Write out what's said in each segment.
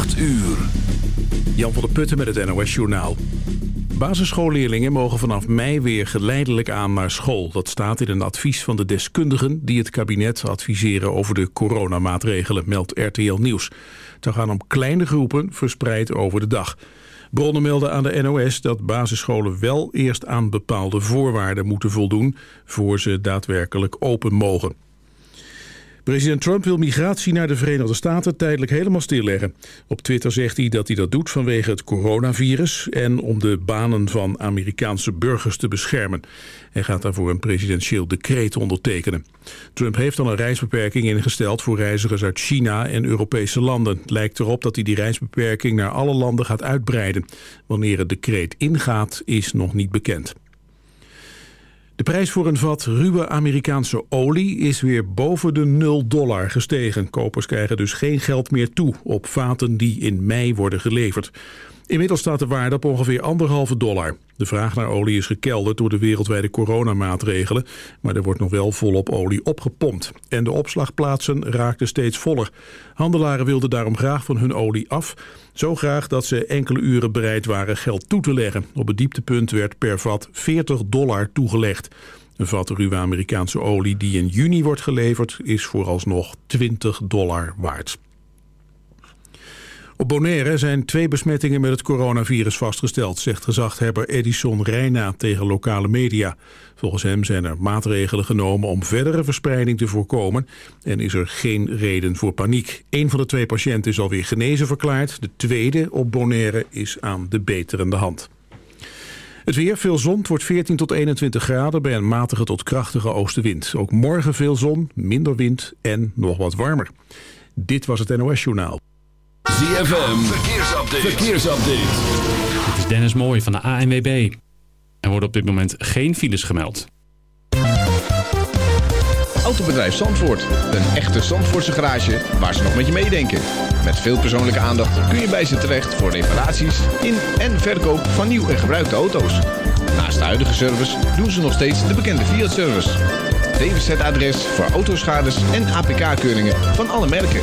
8 uur. Jan van der Putten met het NOS Journaal. Basisschoolleerlingen mogen vanaf mei weer geleidelijk aan naar school. Dat staat in een advies van de deskundigen die het kabinet adviseren over de coronamaatregelen, meldt RTL Nieuws. Het gaan om kleine groepen verspreid over de dag. Bronnen melden aan de NOS dat basisscholen wel eerst aan bepaalde voorwaarden moeten voldoen... voor ze daadwerkelijk open mogen. President Trump wil migratie naar de Verenigde Staten tijdelijk helemaal stilleggen. Op Twitter zegt hij dat hij dat doet vanwege het coronavirus... en om de banen van Amerikaanse burgers te beschermen. Hij gaat daarvoor een presidentieel decreet ondertekenen. Trump heeft al een reisbeperking ingesteld voor reizigers uit China en Europese landen. Lijkt erop dat hij die reisbeperking naar alle landen gaat uitbreiden. Wanneer het decreet ingaat is nog niet bekend. De prijs voor een vat ruwe Amerikaanse olie is weer boven de 0 dollar gestegen. Kopers krijgen dus geen geld meer toe op vaten die in mei worden geleverd. Inmiddels staat de waarde op ongeveer anderhalve dollar. De vraag naar olie is gekelderd door de wereldwijde coronamaatregelen, maar er wordt nog wel volop olie opgepompt. En de opslagplaatsen raakten steeds voller. Handelaren wilden daarom graag van hun olie af, zo graag dat ze enkele uren bereid waren geld toe te leggen. Op het dieptepunt werd per vat 40 dollar toegelegd. Een vat ruwe Amerikaanse olie die in juni wordt geleverd is vooralsnog 20 dollar waard. Op Bonaire zijn twee besmettingen met het coronavirus vastgesteld, zegt gezagthebber Edison Reina tegen lokale media. Volgens hem zijn er maatregelen genomen om verdere verspreiding te voorkomen en is er geen reden voor paniek. Een van de twee patiënten is alweer genezen verklaard. De tweede op Bonaire is aan de beterende hand. Het weer, veel zon, wordt 14 tot 21 graden bij een matige tot krachtige oostenwind. Ook morgen veel zon, minder wind en nog wat warmer. Dit was het NOS Journaal. ZFM, verkeersupdate. verkeersupdate. Dit is Dennis Mooij van de ANWB. Er worden op dit moment geen files gemeld. Autobedrijf Zandvoort. Een echte Zandvoortse garage waar ze nog met je meedenken. Met veel persoonlijke aandacht kun je bij ze terecht voor reparaties in en verkoop van nieuw en gebruikte auto's. Naast de huidige service doen ze nog steeds de bekende Fiat-service. DWZ-adres voor autoschades en APK-keuringen van alle merken.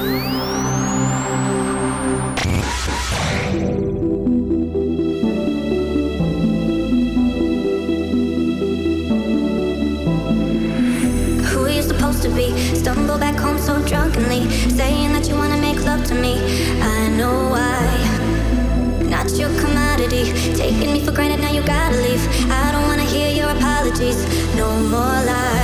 So drunkenly, saying that you wanna make love to me. I know why. Not your commodity, taking me for granted. Now you gotta leave. I don't wanna hear your apologies. No more lies.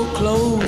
so close.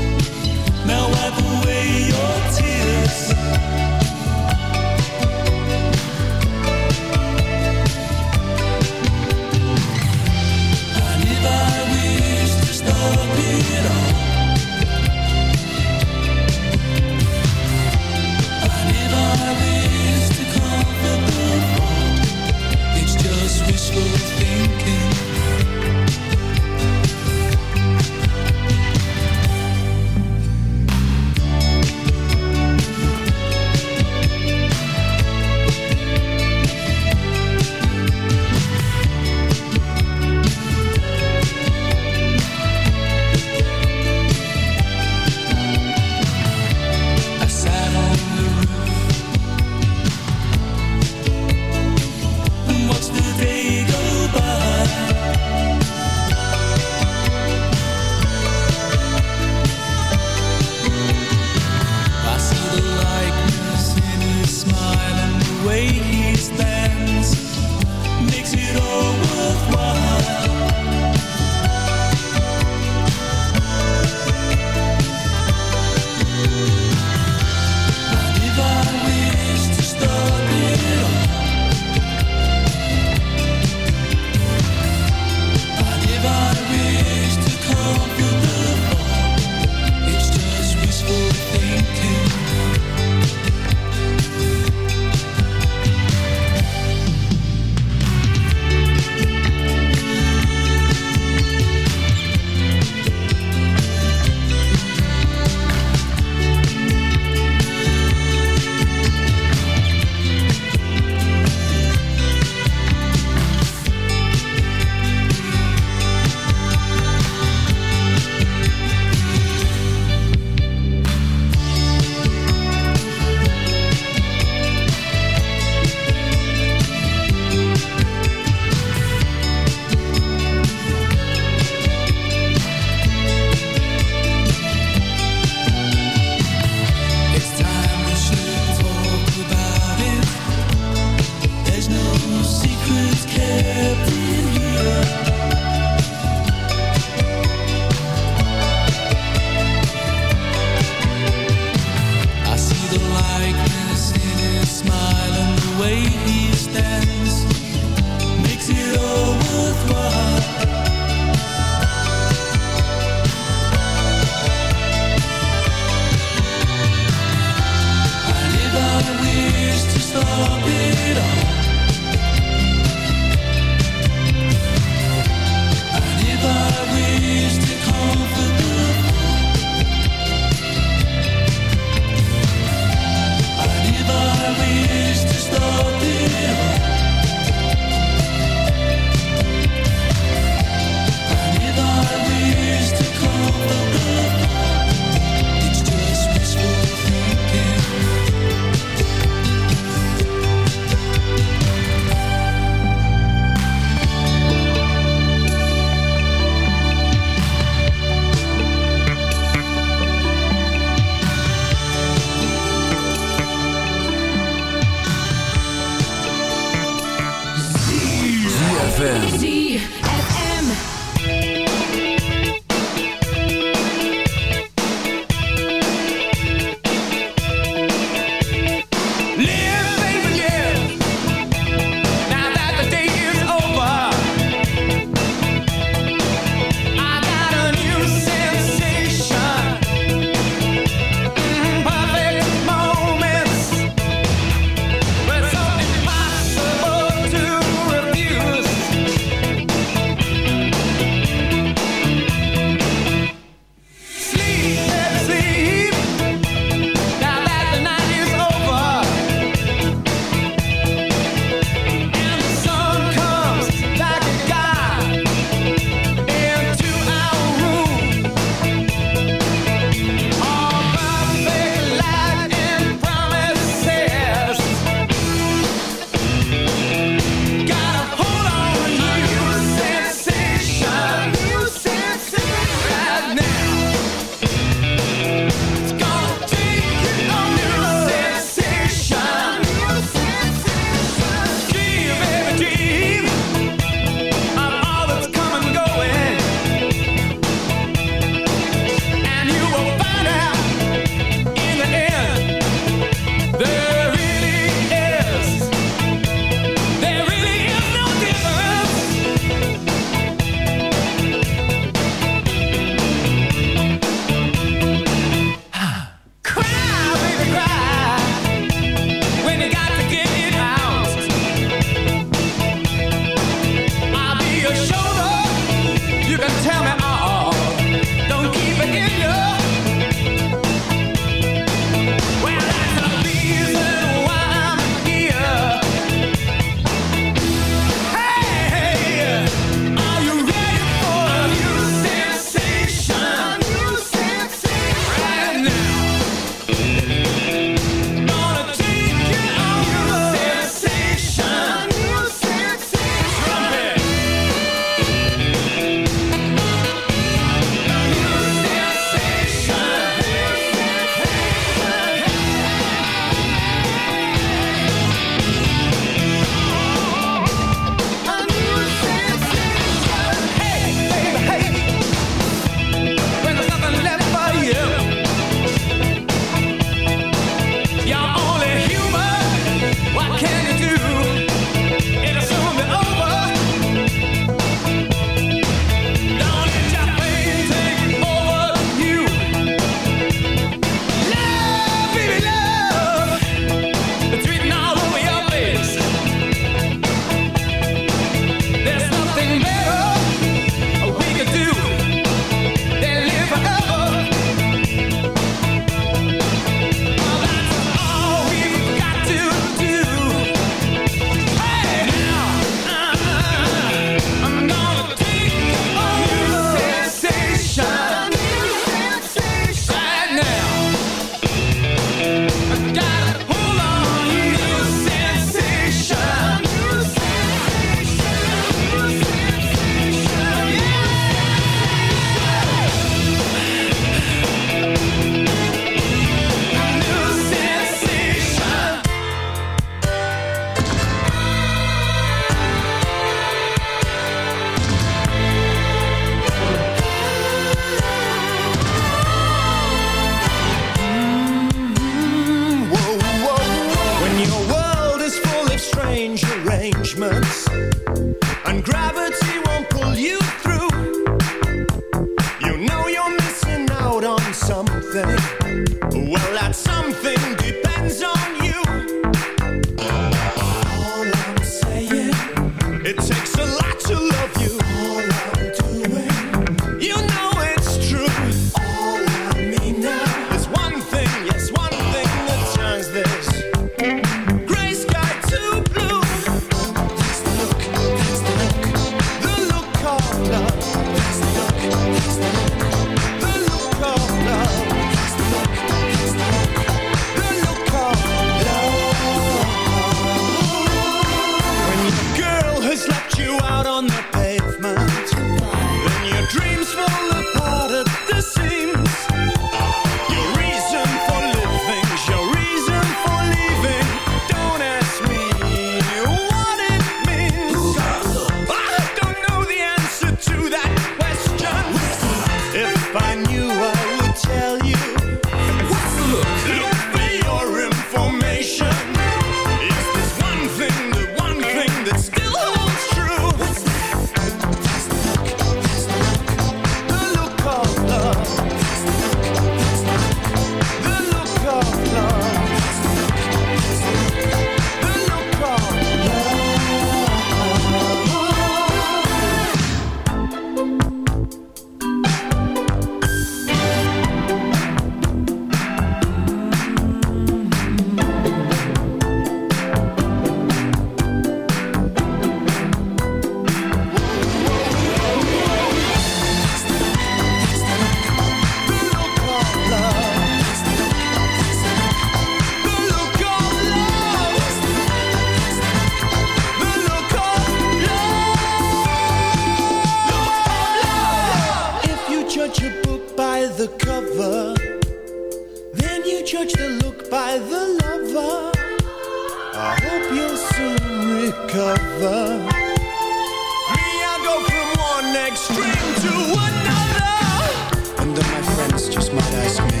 Might ask me.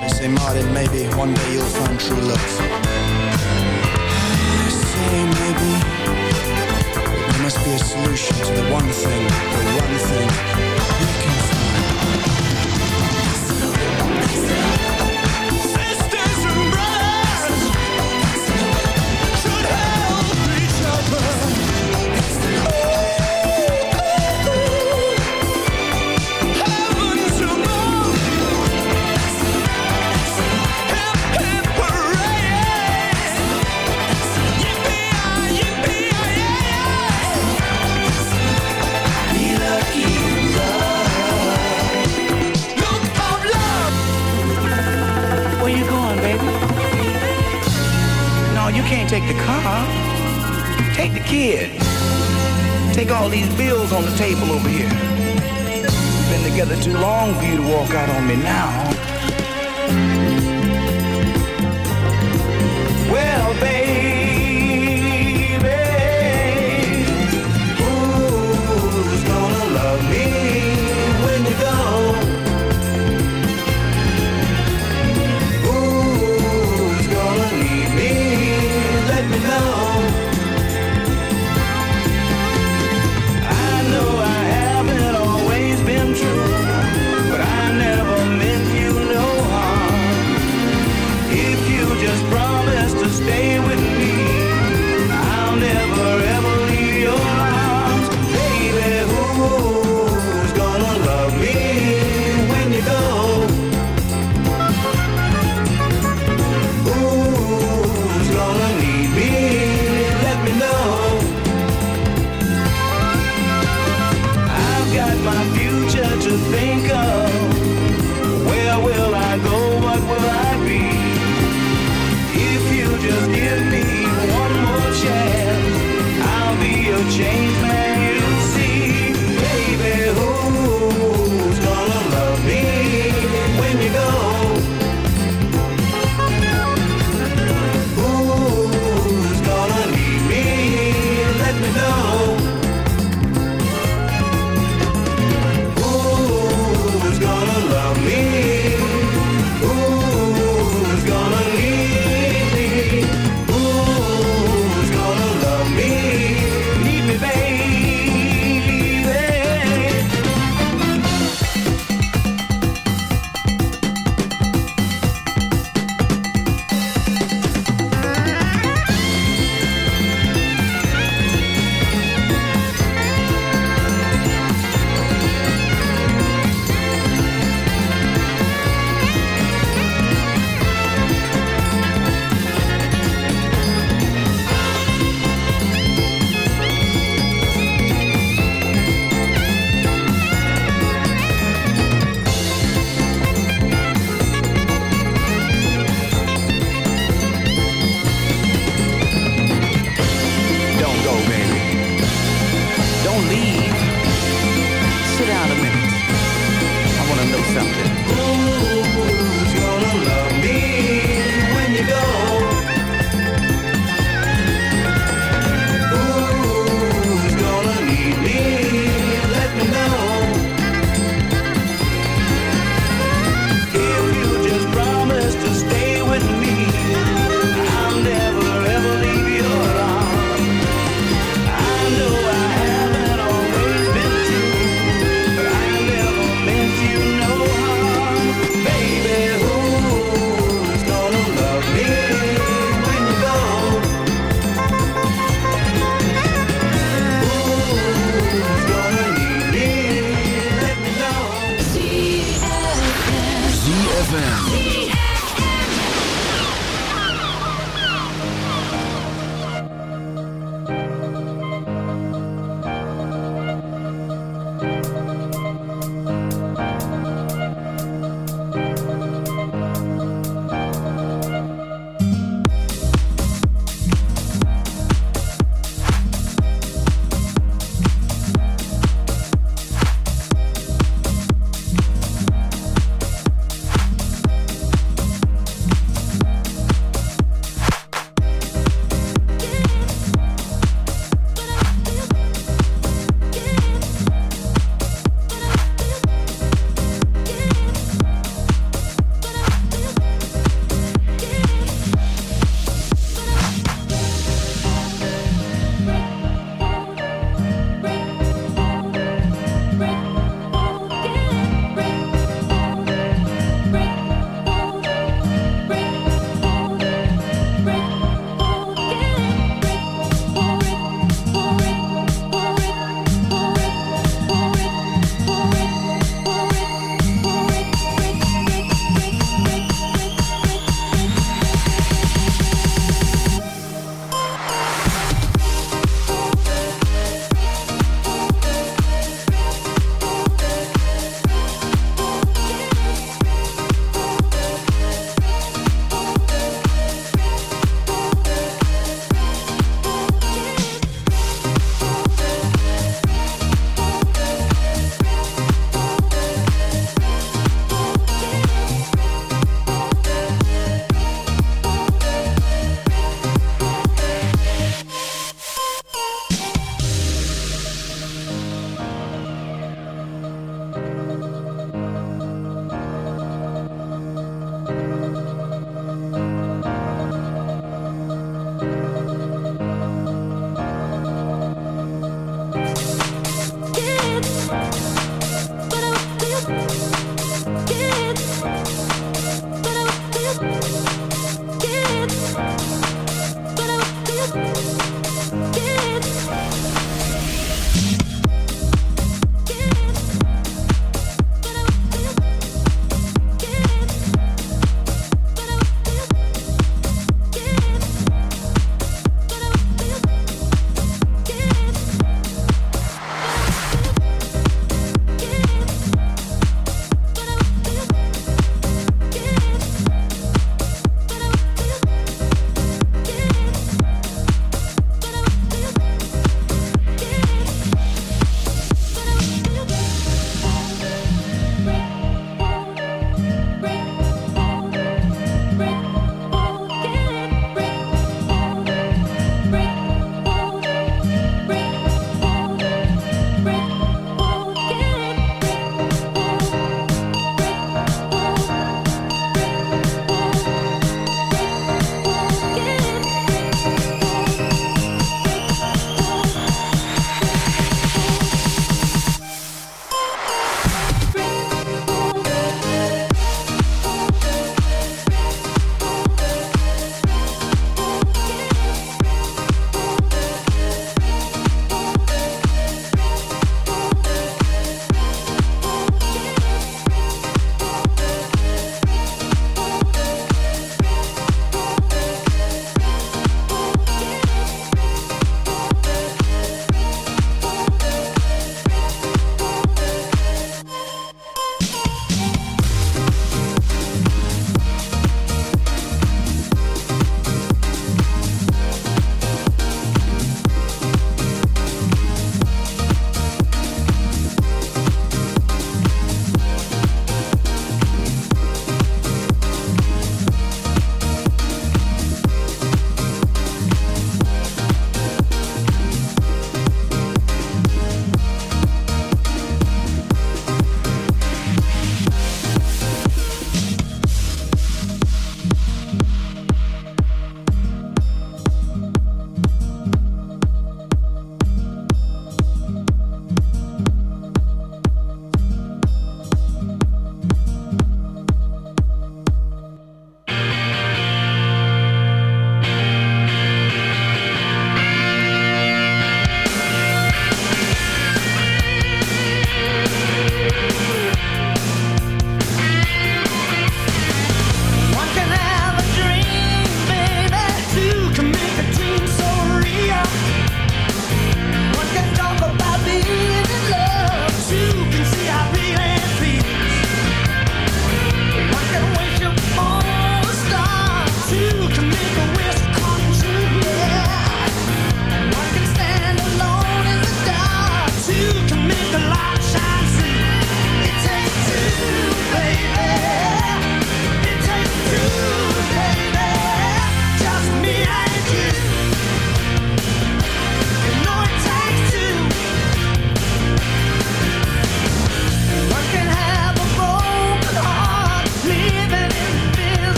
They say, Martin, maybe one day you'll find true love. I say maybe. There must be a solution to the one thing, the one thing we can Sisters kid. Take all these bills on the table over here. Been together too long for you to walk out on me now.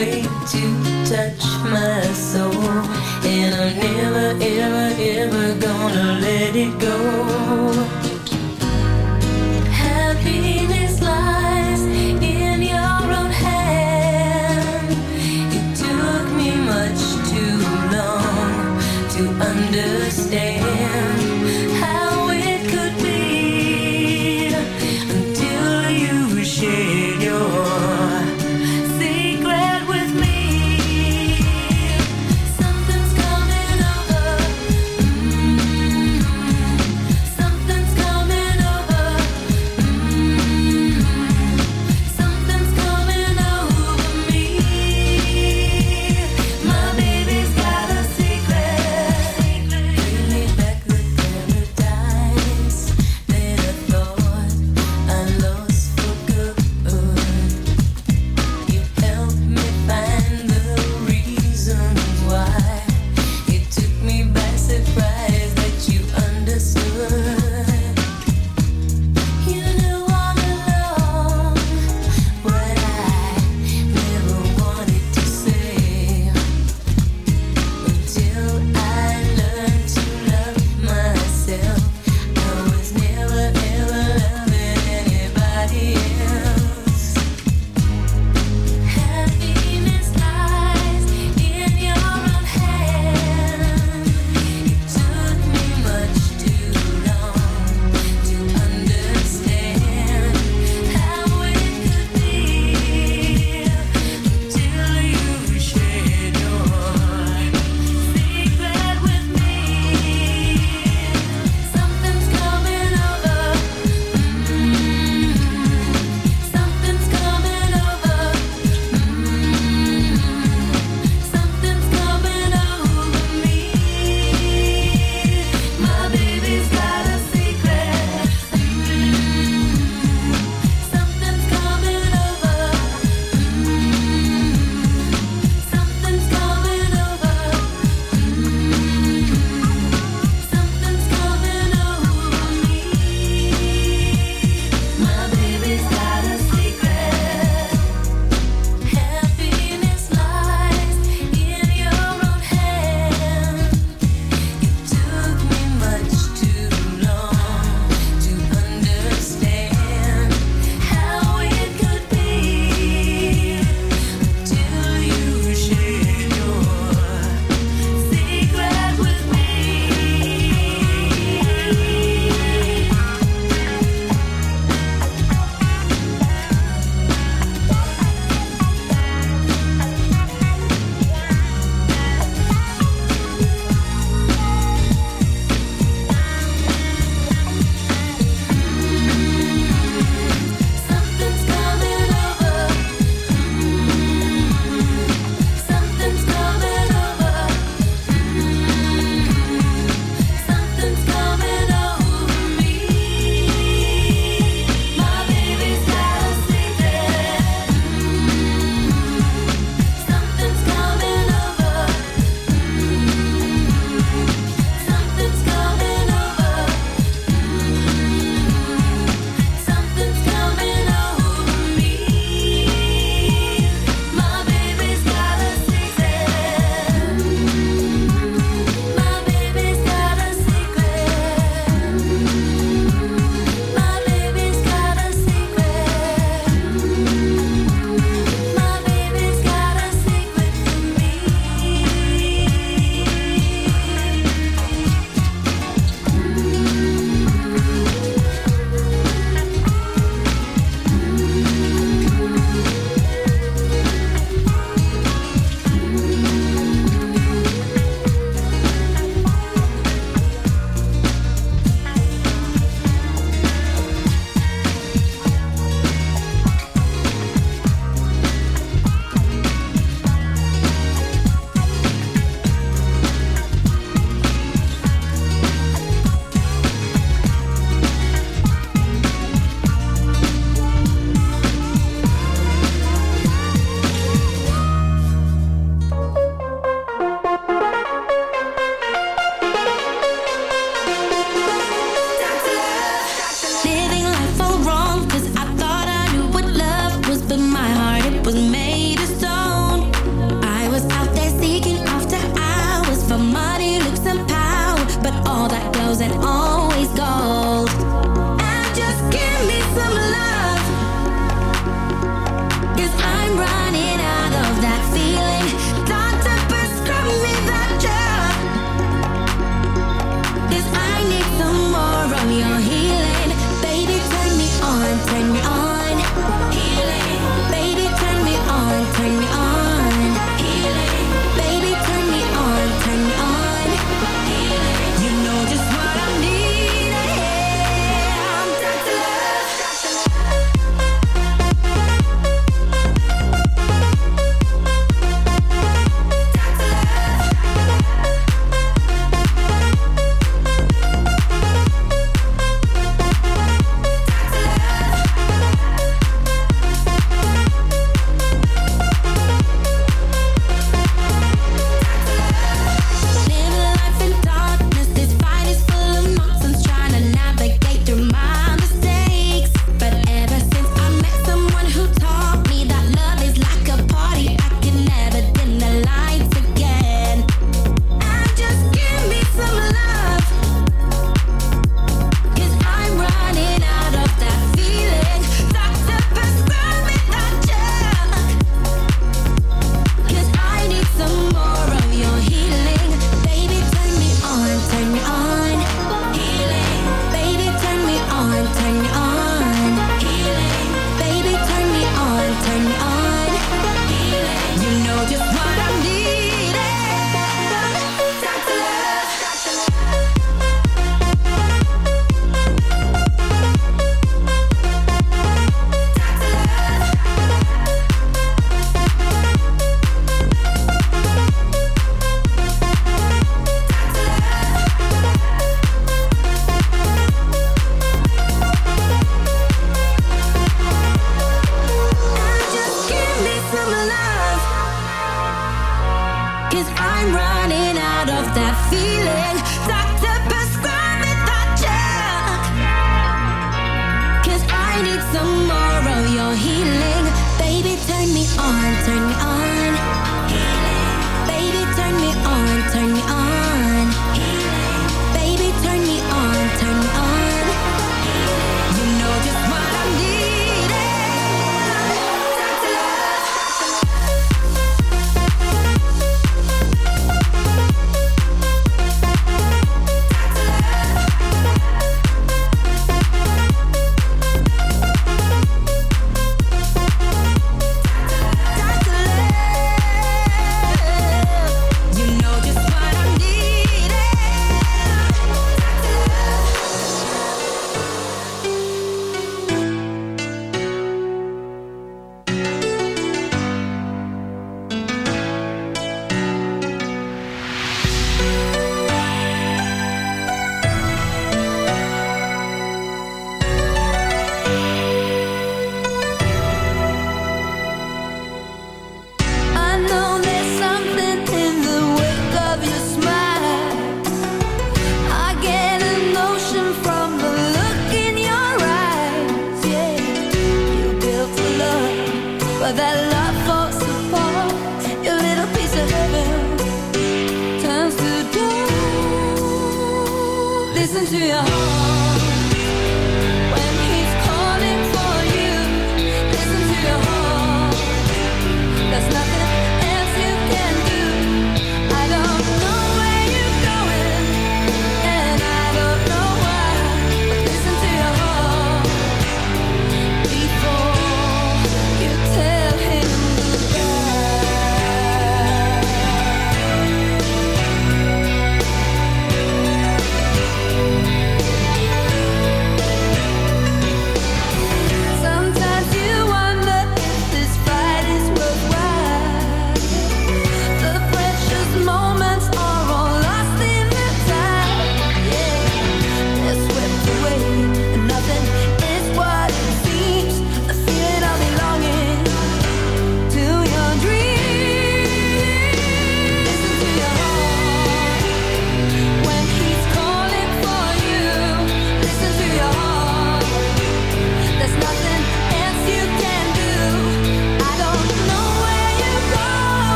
Way to touch my